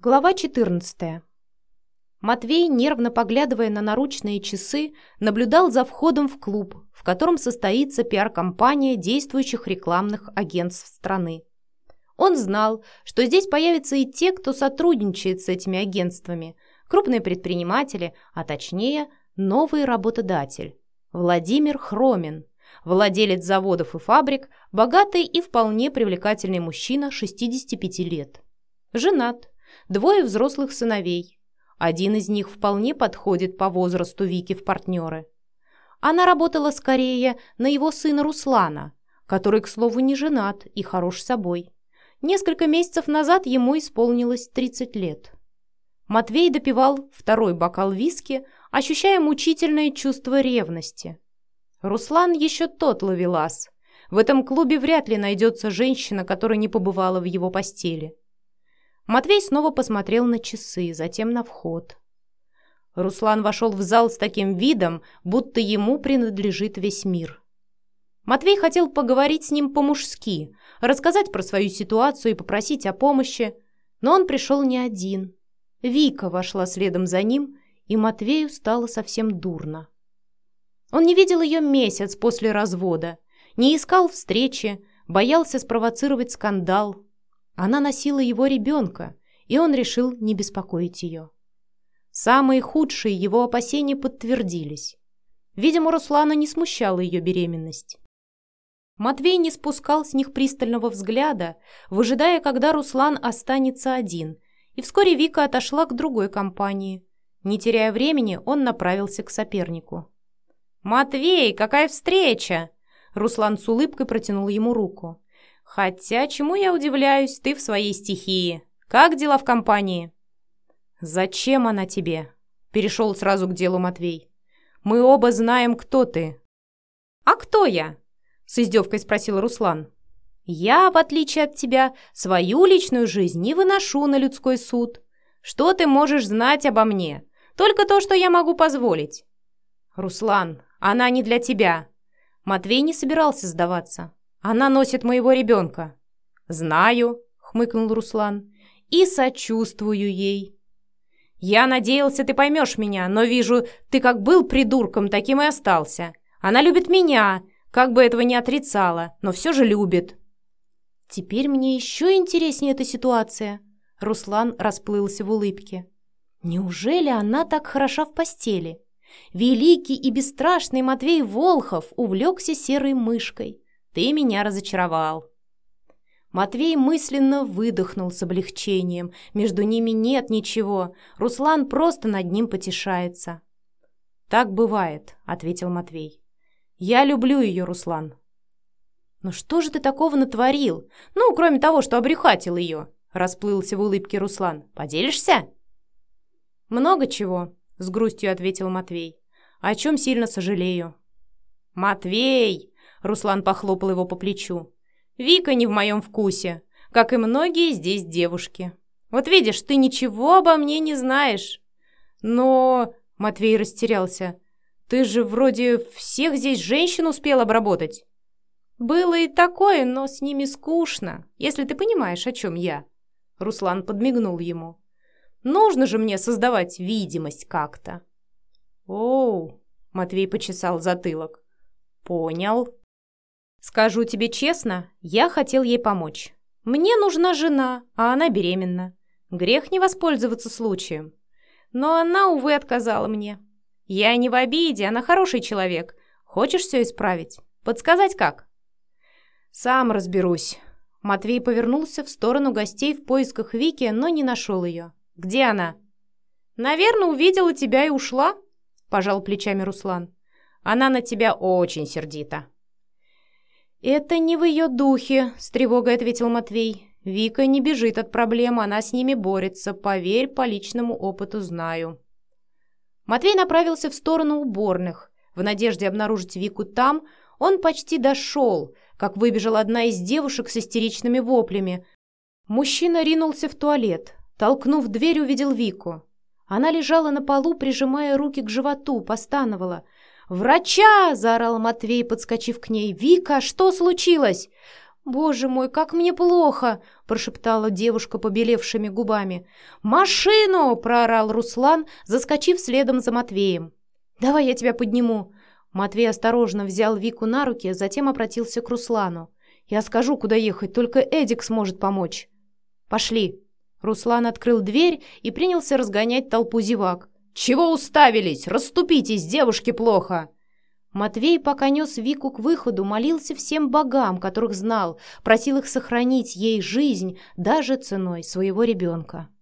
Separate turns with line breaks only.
Глава 14. Матвей, нервно поглядывая на наручные часы, наблюдал за входом в клуб, в котором состоится пиар-компания действующих рекламных агентств страны. Он знал, что здесь появятся и те, кто сотрудничает с этими агентствами, крупные предприниматели, а точнее, новый работодатель – Владимир Хромин, владелец заводов и фабрик, богатый и вполне привлекательный мужчина 65 лет. Женат – двое взрослых сыновей. Один из них вполне подходит по возрасту Вики в партнеры. Она работала скорее на его сына Руслана, который, к слову, не женат и хорош собой. Несколько месяцев назад ему исполнилось 30 лет. Матвей допивал второй бокал виски, ощущая мучительное чувство ревности. Руслан еще тот ловелас. В этом клубе вряд ли найдется женщина, которая не побывала в его постели. Матвей снова посмотрел на часы, затем на вход. Руслан вошел в зал с таким видом, будто ему принадлежит весь мир. Матвей хотел поговорить с ним по-мужски, рассказать про свою ситуацию и попросить о помощи, но он пришел не один. Вика вошла следом за ним, и Матвею стало совсем дурно. Он не видел ее месяц после развода, не искал встречи, боялся спровоцировать скандал, она носила его ребенка, и он решил не беспокоить ее. Самые худшие его опасения подтвердились. Видимо, Руслана не смущала ее беременность. Матвей не спускал с них пристального взгляда, выжидая, когда Руслан останется один, и вскоре Вика отошла к другой компании. Не теряя времени, он направился к сопернику. «Матвей, какая встреча!» Руслан с улыбкой протянул ему руку. Хотя, чему я удивляюсь, ты в своей стихии. Как дела в компании?» «Зачем она тебе?» – перешел сразу к делу Матвей. «Мы оба знаем, кто ты». «А кто я?» – с издевкой спросил Руслан. «Я, в отличие от тебя, свою личную жизнь не выношу на людской суд. Что ты можешь знать обо мне? Только то, что я могу позволить». «Руслан, она не для тебя». Матвей не собирался сдаваться. Она носит моего ребенка». «Знаю», — хмыкнул Руслан, — «и сочувствую ей». «Я надеялся, ты поймешь меня, но вижу, ты как был придурком, таким и остался. Она любит меня, как бы этого не отрицала, но все же любит». «Теперь мне еще интереснее эта ситуация», — Руслан расплылся в улыбке. «Неужели она так хороша в постели?» Великий и бесстрашный Матвей Волхов увлекся серой мышкой. Ты меня разочаровал». Матвей мысленно выдохнул с облегчением. Между ними нет ничего. Руслан просто над ним потешается. «Так бывает», — ответил Матвей. «Я люблю ее, Руслан». «Ну что же ты такого натворил? Ну, кроме того, что обрюхатил ее», — расплылся в улыбке Руслан. «Поделишься?» «Много чего», — с грустью ответил Матвей. «О чем сильно сожалею». «Матвей!» Руслан похлопал его по плечу. «Вика не в моем вкусе, как и многие здесь девушки. Вот видишь, ты ничего обо мне не знаешь». «Но...» — Матвей растерялся. «Ты же вроде всех здесь женщин успел обработать». «Было и такое, но с ними скучно, если ты понимаешь, о чем я». Руслан подмигнул ему. «Нужно же мне создавать видимость как-то». «Оу!» — Матвей почесал затылок. «Понял». Скажу тебе честно, я хотел ей помочь. Мне нужна жена, а она беременна. Грех не воспользоваться случаем. Но она, увы, отказала мне. Я не в обиде, она хороший человек. Хочешь все исправить? Подсказать как? Сам разберусь. Матвей повернулся в сторону гостей в поисках Вики, но не нашел ее. Где она? Наверное, увидела тебя и ушла, пожал плечами Руслан. Она на тебя очень сердита. «Это не в ее духе», — с тревогой ответил Матвей. «Вика не бежит от проблем, она с ними борется. Поверь, по личному опыту знаю». Матвей направился в сторону уборных. В надежде обнаружить Вику там, он почти дошел, как выбежала одна из девушек с истеричными воплями. Мужчина ринулся в туалет. Толкнув дверь, увидел Вику. Она лежала на полу, прижимая руки к животу, постановала — «Врача!» – заорал Матвей, подскочив к ней. «Вика, что случилось?» «Боже мой, как мне плохо!» – прошептала девушка побелевшими губами. «Машину!» – проорал Руслан, заскочив следом за Матвеем. «Давай я тебя подниму!» Матвей осторожно взял Вику на руки, затем обратился к Руслану. «Я скажу, куда ехать, только Эдик сможет помочь». «Пошли!» Руслан открыл дверь и принялся разгонять толпу зевак. «Чего уставились? Расступитесь, девушке плохо!» Матвей, пока нес Вику к выходу, молился всем богам, которых знал, просил их сохранить ей жизнь даже ценой своего ребенка.